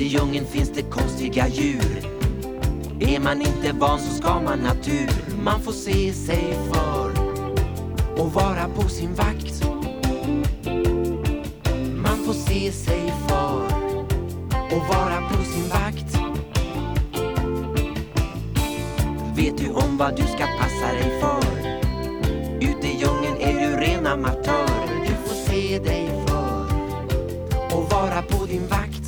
i djungeln finns det konstiga djur. Är man inte van så ska man natur. Man får se sig för och vara på sin vakt. Man får se sig för och vara på sin vakt. Vet du om vad du ska passa dig för? Ute i djungeln är du ren amatör. Du får se dig för och vara på din vakt.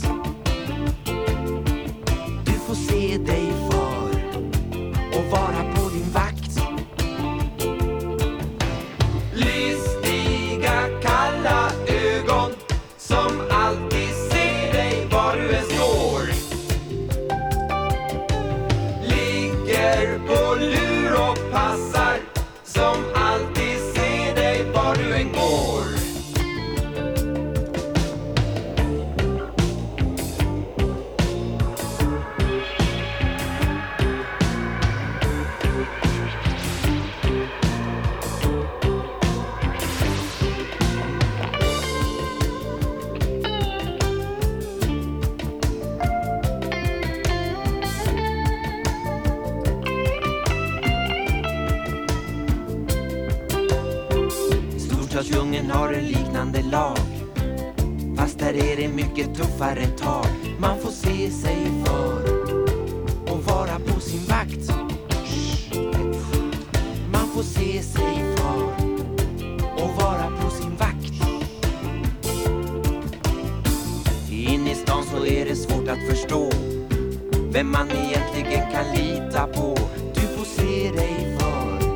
På lur och passar Bergslagsdjungeln har en liknande lag. Fast där är det mycket tuffare tag. Man får se sig för och vara på sin vakt. Man får se sig för och vara på sin vakt. In i stan så är det svårt att förstå vem man egentligen kan lita på. Du får se dig för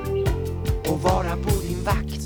och vara på din vakt.